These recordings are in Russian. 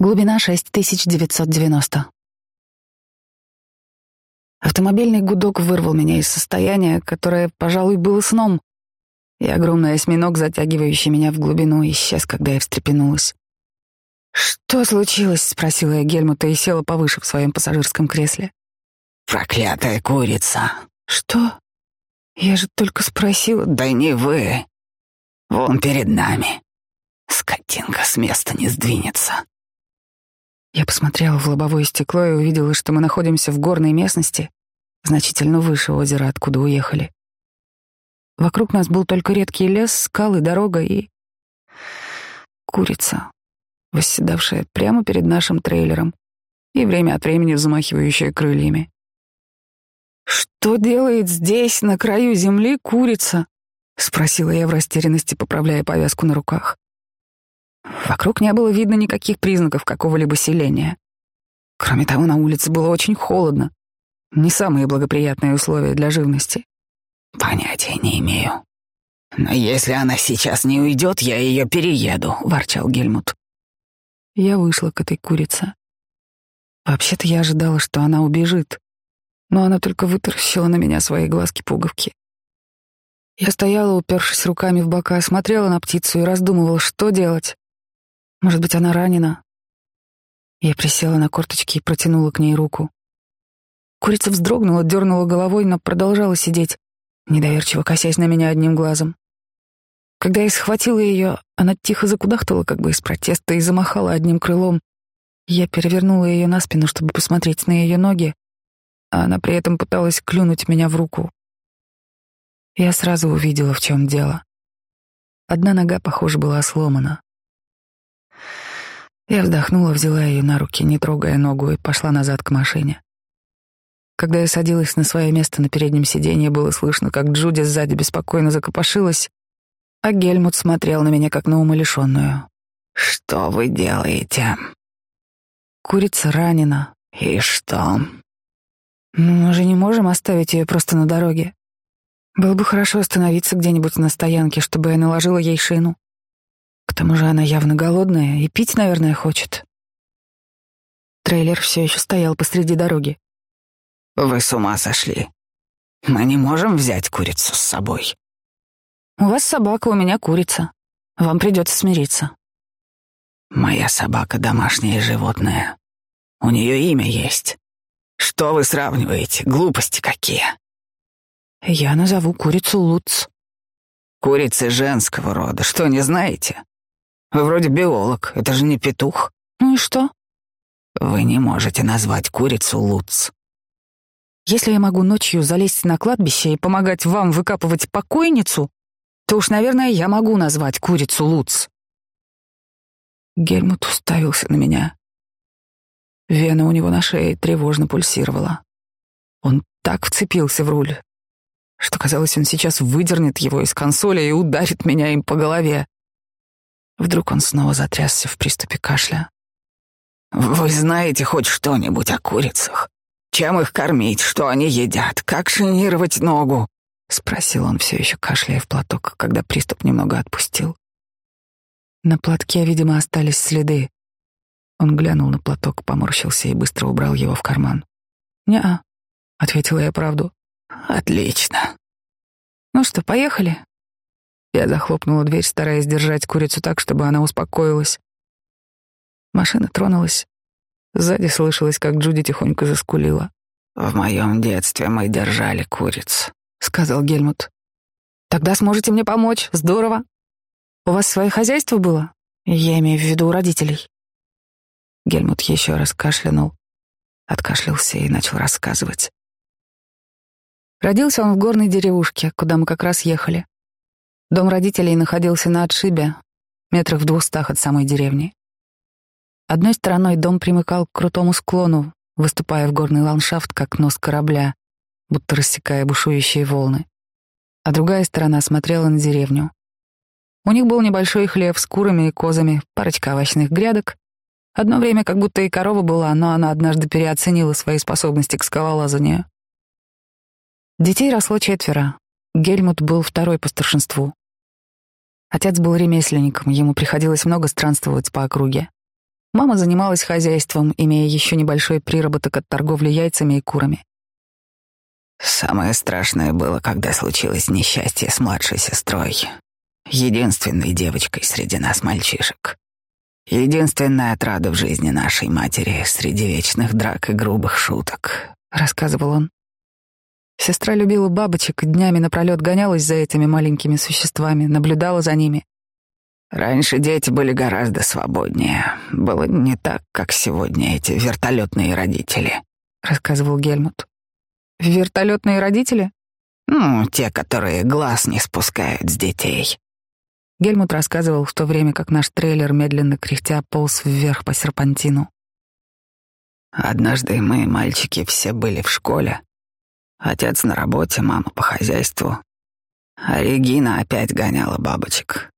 Глубина 6990. Автомобильный гудок вырвал меня из состояния, которое, пожалуй, было сном, и огромный осьминог, затягивающий меня в глубину, исчез, когда я встрепенулась. «Что случилось?» — спросила я Гельмута и села повыше в своем пассажирском кресле. «Проклятая курица!» «Что? Я же только спросила...» «Да не вы! Вон перед нами. Скотинка с места не сдвинется». Я посмотрела в лобовое стекло и увидела, что мы находимся в горной местности, значительно выше озера, откуда уехали. Вокруг нас был только редкий лес, скалы, дорога и... курица, восседавшая прямо перед нашим трейлером и время от времени взмахивающая крыльями. «Что делает здесь, на краю земли, курица?» — спросила я в растерянности, поправляя повязку на руках. Вокруг не было видно никаких признаков какого-либо селения. Кроме того, на улице было очень холодно. Не самые благоприятные условия для живности. Понятия не имею. Но если она сейчас не уйдет, я ее перееду, ворчал Гельмут. Я вышла к этой курице. Вообще-то я ожидала, что она убежит, но она только вытаращила на меня свои глазки-пуговки. Я стояла, упершись руками в бока, смотрела на птицу и раздумывала, что делать. Может быть, она ранена? Я присела на корточки и протянула к ней руку. Курица вздрогнула, дернула головой, но продолжала сидеть, недоверчиво косясь на меня одним глазом. Когда я схватила ее, она тихо закудахтала, как бы из протеста, и замахала одним крылом. Я перевернула ее на спину, чтобы посмотреть на ее ноги, а она при этом пыталась клюнуть меня в руку. Я сразу увидела, в чем дело. Одна нога, похоже, была сломана. Я вздохнула, взяла ее на руки, не трогая ногу, и пошла назад к машине. Когда я садилась на свое место на переднем сиденье, было слышно, как Джуди сзади беспокойно закопошилась, а Гельмут смотрел на меня как на умалишенную. «Что вы делаете?» «Курица ранена». «И что?» «Мы же не можем оставить ее просто на дороге. Было бы хорошо остановиться где-нибудь на стоянке, чтобы я наложила ей шину. К тому же она явно голодная и пить, наверное, хочет. Трейлер все еще стоял посреди дороги. Вы с ума сошли. Мы не можем взять курицу с собой. У вас собака, у меня курица. Вам придется смириться. Моя собака — домашнее животное. У нее имя есть. Что вы сравниваете? Глупости какие. Я назову курицу Луц. Курицы женского рода, что не знаете? Вы вроде биолог, это же не петух. Ну и что? Вы не можете назвать курицу Луц. Если я могу ночью залезть на кладбище и помогать вам выкапывать покойницу, то уж, наверное, я могу назвать курицу Луц. Гельмут уставился на меня. Вена у него на шее тревожно пульсировала. Он так вцепился в руль, что казалось, он сейчас выдернет его из консоли и ударит меня им по голове. Вдруг он снова затрясся в приступе кашля. «Вы знаете хоть что-нибудь о курицах? Чем их кормить, что они едят, как шинировать ногу?» — спросил он, все еще кашляя в платок, когда приступ немного отпустил. На платке, видимо, остались следы. Он глянул на платок, поморщился и быстро убрал его в карман. «Не-а», — ответила я правду. «Отлично». «Ну что, поехали?» Я захлопнула дверь, стараясь держать курицу так, чтобы она успокоилась. Машина тронулась. Сзади слышалось, как Джуди тихонько заскулила. «В моем детстве мы держали куриц», — сказал Гельмут. «Тогда сможете мне помочь. Здорово. У вас свое хозяйство было? Я имею в виду у родителей». Гельмут еще раз кашлянул, откашлялся и начал рассказывать. Родился он в горной деревушке, куда мы как раз ехали. Дом родителей находился на отшибе, метрах в двухстах от самой деревни. Одной стороной дом примыкал к крутому склону, выступая в горный ландшафт, как нос корабля, будто рассекая бушующие волны. А другая сторона смотрела на деревню. У них был небольшой хлев с курами и козами, парочка овощных грядок. Одно время как будто и корова была, но она однажды переоценила свои способности к скалолазанию. Детей росло четверо. Гельмут был второй по старшинству. Отец был ремесленником, ему приходилось много странствовать по округе. Мама занималась хозяйством, имея еще небольшой приработок от торговли яйцами и курами. Самое страшное было, когда случилось несчастье с младшей сестрой, единственной девочкой среди нас мальчишек. Единственная отрада в жизни нашей матери среди вечных драк и грубых шуток, рассказывал он. Сестра любила бабочек, днями напролет гонялась за этими маленькими существами, наблюдала за ними. Раньше дети были гораздо свободнее. Было не так, как сегодня эти вертолетные родители, рассказывал Гельмут. Вертолетные родители? Ну, те, которые глаз не спускают с детей. Гельмут рассказывал в то время, как наш трейлер медленно кряхтя полз вверх по серпантину. Однажды мы, мальчики, все были в школе. Отец на работе, мама по хозяйству. А Регина опять гоняла бабочек.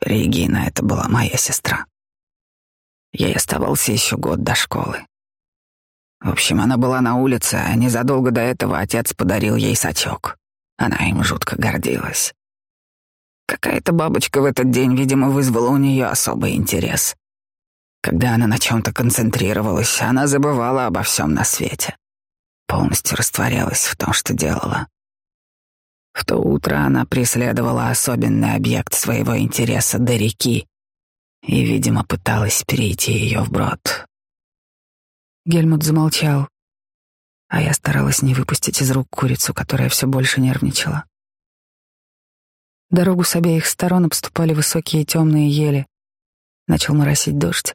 Регина — это была моя сестра. Ей оставался еще год до школы. В общем, она была на улице, а незадолго до этого отец подарил ей сачок. Она им жутко гордилась. Какая-то бабочка в этот день, видимо, вызвала у нее особый интерес. Когда она на чем-то концентрировалась, она забывала обо всем на свете. Полностью растворялась в том, что делала. В то утро она преследовала особенный объект своего интереса до реки и, видимо, пыталась перейти ее вброд. Гельмут замолчал, а я старалась не выпустить из рук курицу, которая все больше нервничала. Дорогу с обеих сторон обступали высокие темные ели. Начал моросить дождь.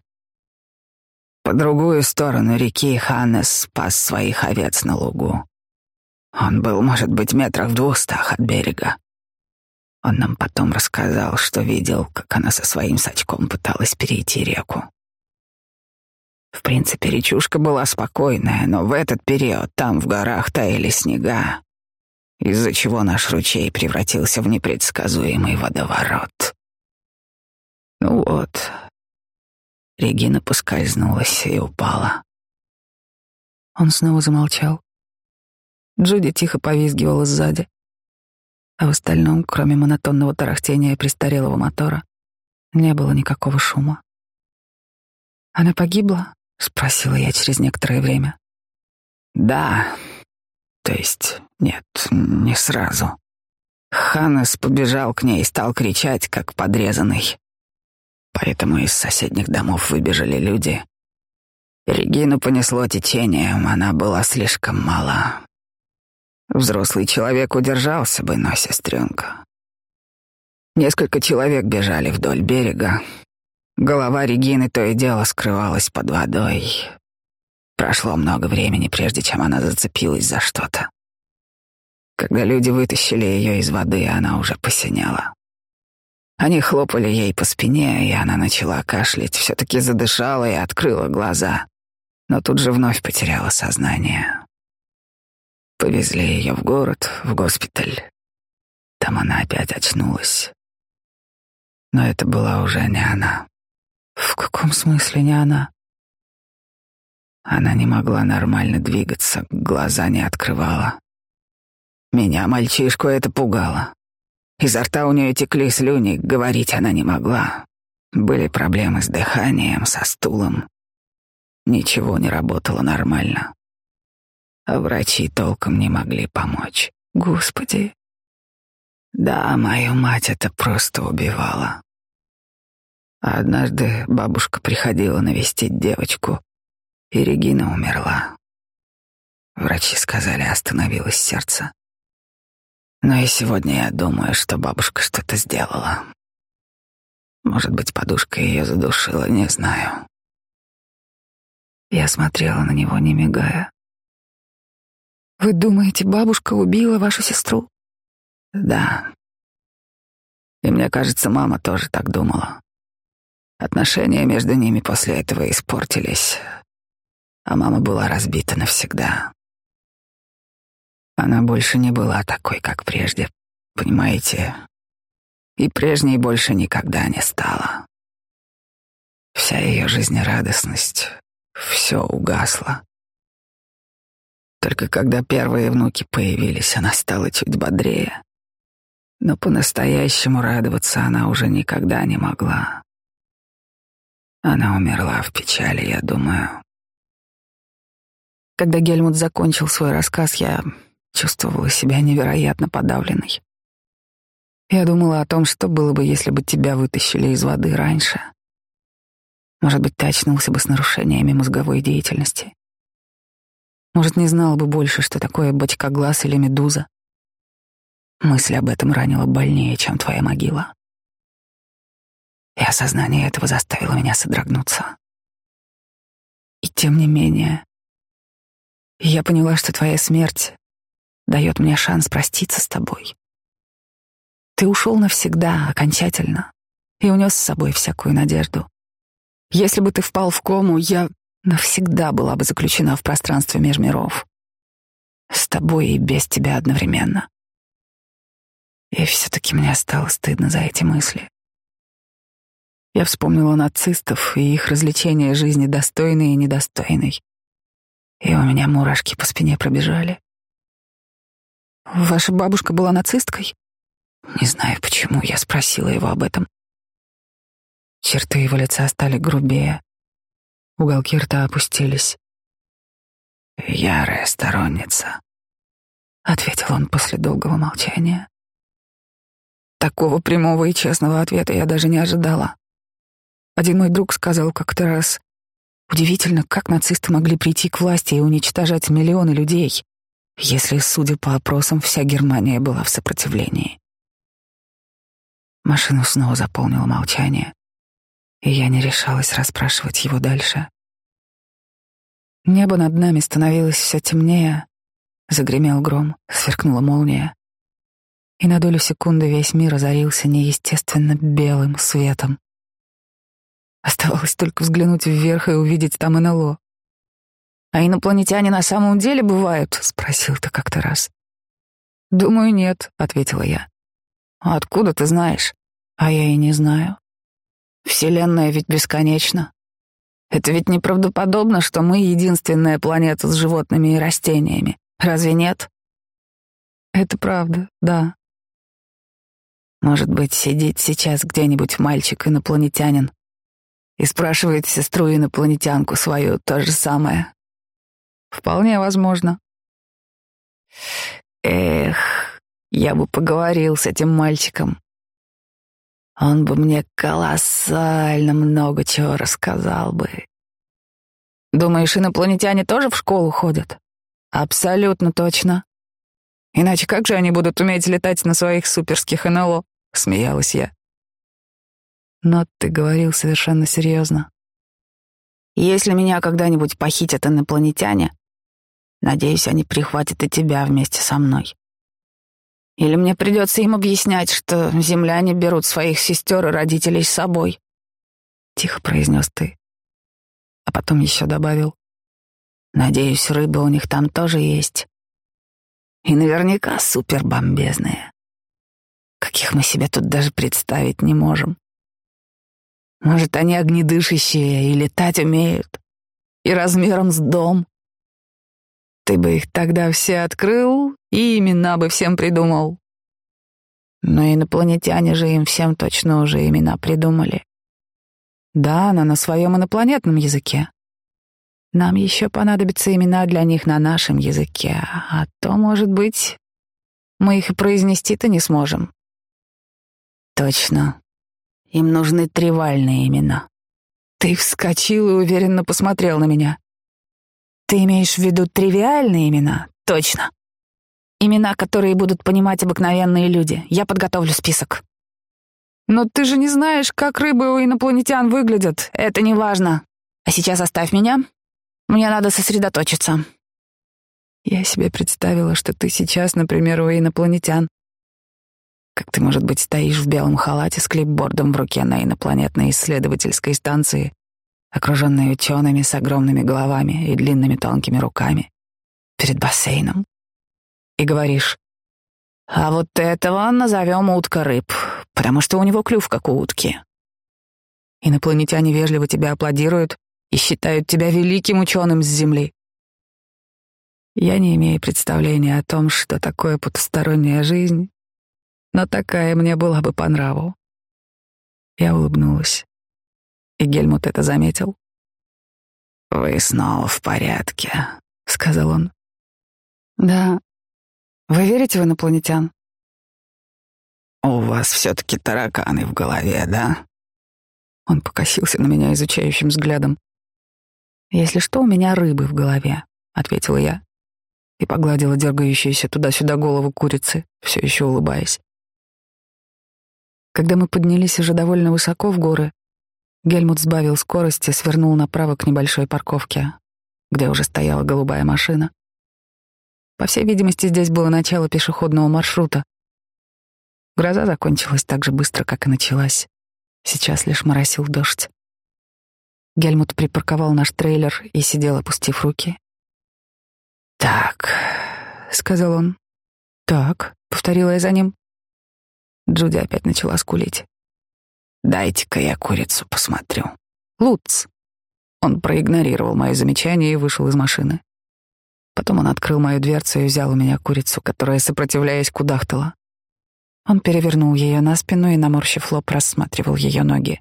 По другую сторону реки Ханнес спас своих овец на лугу. Он был, может быть, метрах в двухстах от берега. Он нам потом рассказал, что видел, как она со своим сачком пыталась перейти реку. В принципе, речушка была спокойная, но в этот период там в горах таяли снега, из-за чего наш ручей превратился в непредсказуемый водоворот. Ну вот, Регина поскользнулась и упала. Он снова замолчал. Джуди тихо повизгивала сзади. А в остальном, кроме монотонного тарахтения престарелого мотора, не было никакого шума. «Она погибла?» — спросила я через некоторое время. «Да. То есть нет, не сразу. Ханнес побежал к ней и стал кричать, как подрезанный. Поэтому из соседних домов выбежали люди. Регину понесло течением, она была слишком мала. Взрослый человек удержался бы, но сестренка. Несколько человек бежали вдоль берега. Голова Регины то и дело скрывалась под водой. Прошло много времени, прежде чем она зацепилась за что-то. Когда люди вытащили ее из воды, она уже посинела. Они хлопали ей по спине, и она начала кашлять, все-таки задышала и открыла глаза, но тут же вновь потеряла сознание. Повезли ее в город, в госпиталь. Там она опять очнулась. Но это была уже не она. В каком смысле не она? Она не могла нормально двигаться, глаза не открывала. Меня, мальчишку, это пугало. Изо рта у нее текли слюни, говорить она не могла. Были проблемы с дыханием, со стулом. Ничего не работало нормально а врачи толком не могли помочь. Господи. Да, мою мать это просто убивало. А однажды бабушка приходила навестить девочку, и Регина умерла. Врачи сказали, остановилось сердце. Но и сегодня я думаю, что бабушка что-то сделала. Может быть, подушка ее задушила, не знаю. Я смотрела на него, не мигая. Вы думаете, бабушка убила вашу сестру? Да. И мне кажется, мама тоже так думала. Отношения между ними после этого испортились, а мама была разбита навсегда. Она больше не была такой, как прежде, понимаете? И прежней больше никогда не стала. Вся ее жизнерадостность, все угасло. Только когда первые внуки появились, она стала чуть бодрее. Но по-настоящему радоваться она уже никогда не могла. Она умерла в печали, я думаю. Когда Гельмут закончил свой рассказ, я чувствовала себя невероятно подавленной. Я думала о том, что было бы, если бы тебя вытащили из воды раньше. Может быть, ты очнулся бы с нарушениями мозговой деятельности. Может, не знал бы больше, что такое бочкоглаз или медуза. Мысль об этом ранила больнее, чем твоя могила. И осознание этого заставило меня содрогнуться. И тем не менее, я поняла, что твоя смерть дает мне шанс проститься с тобой. Ты ушел навсегда, окончательно, и унес с собой всякую надежду. Если бы ты впал в кому, я навсегда была бы заключена в пространстве межмиров. С тобой и без тебя одновременно. И все-таки мне стало стыдно за эти мысли. Я вспомнила нацистов и их развлечения жизни достойной и недостойной. И у меня мурашки по спине пробежали. Ваша бабушка была нацисткой? Не знаю почему, я спросила его об этом. Черты его лица стали грубее. Уголки рта опустились. «Ярая сторонница», — ответил он после долгого молчания. Такого прямого и честного ответа я даже не ожидала. Один мой друг сказал как-то раз, удивительно, как нацисты могли прийти к власти и уничтожать миллионы людей, если, судя по опросам, вся Германия была в сопротивлении. Машину снова заполнило молчание и я не решалась расспрашивать его дальше. Небо над нами становилось все темнее, загремел гром, сверкнула молния, и на долю секунды весь мир озарился неестественно белым светом. Оставалось только взглянуть вверх и увидеть там НЛО. «А инопланетяне на самом деле бывают?» — спросил ты как-то раз. «Думаю, нет», — ответила я. «А откуда ты знаешь?» «А я и не знаю. Вселенная ведь бесконечна. Это ведь неправдоподобно, что мы единственная планета с животными и растениями. Разве нет? Это правда, да. Может быть, сидит сейчас где-нибудь мальчик-инопланетянин и спрашивает сестру-инопланетянку свою то же самое. Вполне возможно. Эх, я бы поговорил с этим мальчиком. Он бы мне колоссально много чего рассказал бы. Думаешь, инопланетяне тоже в школу ходят? Абсолютно точно. Иначе как же они будут уметь летать на своих суперских НЛО? Смеялась я. Но ты говорил совершенно серьезно. Если меня когда-нибудь похитят инопланетяне, надеюсь, они прихватят и тебя вместе со мной. Или мне придется им объяснять, что земляне берут своих сестер и родителей с собой? Тихо произнес ты. А потом еще добавил. Надеюсь, рыба у них там тоже есть. И наверняка супербомбезные. Каких мы себе тут даже представить не можем. Может, они огнедышащие и летать умеют, и размером с дом. Ты бы их тогда все открыл и имена бы всем придумал. Но инопланетяне же им всем точно уже имена придумали. Да, но на своем инопланетном языке. Нам еще понадобятся имена для них на нашем языке, а то, может быть, мы их и произнести-то не сможем. Точно. Им нужны тривальные имена. Ты вскочил и уверенно посмотрел на меня. Ты имеешь в виду тривиальные имена? Точно. Имена, которые будут понимать обыкновенные люди. Я подготовлю список. Но ты же не знаешь, как рыбы у инопланетян выглядят. Это не важно. А сейчас оставь меня. Мне надо сосредоточиться. Я себе представила, что ты сейчас, например, у инопланетян. Как ты, может быть, стоишь в белом халате с клипбордом в руке на инопланетной исследовательской станции окруженный учеными с огромными головами и длинными тонкими руками, перед бассейном. И говоришь, а вот этого назовем утка-рыб, потому что у него клюв, как у утки. Инопланетяне вежливо тебя аплодируют и считают тебя великим ученым с Земли. Я не имею представления о том, что такое потусторонняя жизнь, но такая мне была бы по нраву. Я улыбнулась. И Гельмут это заметил. «Вы снова в порядке», — сказал он. «Да. Вы верите в инопланетян?» «У вас все-таки тараканы в голове, да?» Он покосился на меня изучающим взглядом. «Если что, у меня рыбы в голове», — ответила я и погладила дергающуюся туда-сюда голову курицы, все еще улыбаясь. Когда мы поднялись уже довольно высоко в горы, Гельмут сбавил скорость и свернул направо к небольшой парковке, где уже стояла голубая машина. По всей видимости, здесь было начало пешеходного маршрута, Гроза закончилась так же быстро, как и началась. Сейчас лишь моросил дождь. Гельмут припарковал наш трейлер и сидел, опустив руки. «Так», — сказал он. «Так», — повторила я за ним. Джуди опять начала скулить. «Дайте-ка я курицу посмотрю». «Луц». Он проигнорировал мое замечание и вышел из машины. Потом он открыл мою дверцу и взял у меня курицу, которая, сопротивляясь, кудахтала. Он перевернул ее на спину и, наморщив лоб, рассматривал ее ноги.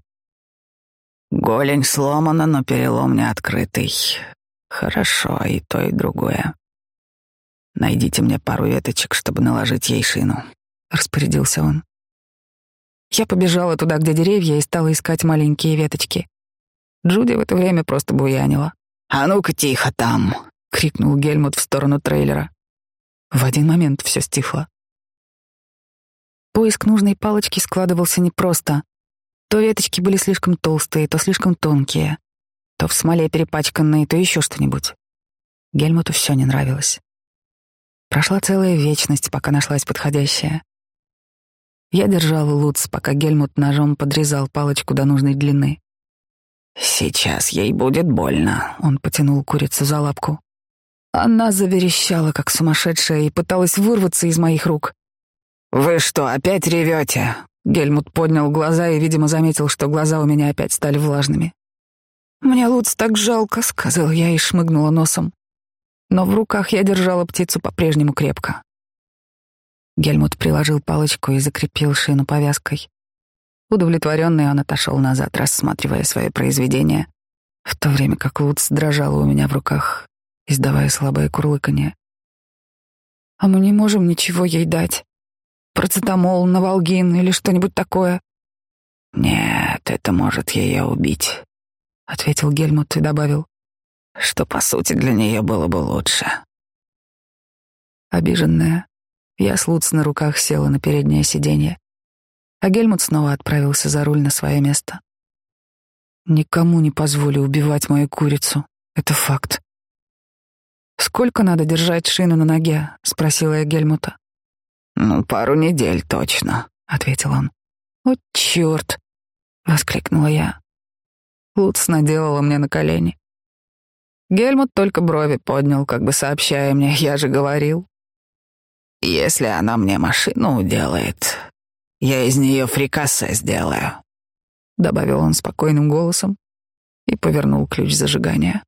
Голень сломана, но перелом не открытый. Хорошо, и то, и другое. Найдите мне пару веточек, чтобы наложить ей шину, распорядился он. Я побежала туда, где деревья, и стала искать маленькие веточки. Джуди в это время просто буянила. «А ну-ка тихо там!» — крикнул Гельмут в сторону трейлера. В один момент все стихло. Поиск нужной палочки складывался непросто. То веточки были слишком толстые, то слишком тонкие, то в смоле перепачканные, то еще что-нибудь. Гельмуту все не нравилось. Прошла целая вечность, пока нашлась подходящая. Я держал луц, пока Гельмут ножом подрезал палочку до нужной длины. «Сейчас ей будет больно», — он потянул курицу за лапку. Она заверещала, как сумасшедшая, и пыталась вырваться из моих рук. «Вы что, опять ревете?» Гельмут поднял глаза и, видимо, заметил, что глаза у меня опять стали влажными. «Мне Луц так жалко», — сказал я и шмыгнула носом. Но в руках я держала птицу по-прежнему крепко. Гельмут приложил палочку и закрепил шину повязкой. Удовлетворенный он отошел назад, рассматривая свое произведение, в то время как Луц дрожала у меня в руках, издавая слабое курлыканье. «А мы не можем ничего ей дать», Процетамол, навалгин или что-нибудь такое. Нет, это может ее убить, ответил Гельмут и добавил, что по сути для нее было бы лучше. Обиженная, я с Луц на руках села на переднее сиденье, а Гельмут снова отправился за руль на свое место. Никому не позволю убивать мою курицу. Это факт. Сколько надо держать шину на ноге? спросила я Гельмута. «Ну, пару недель точно», — ответил он. «О, черт!» — воскликнула я. Луц наделала мне на колени. Гельмут только брови поднял, как бы сообщая мне, я же говорил. «Если она мне машину уделает, я из нее фрикасе сделаю», — добавил он спокойным голосом и повернул ключ зажигания.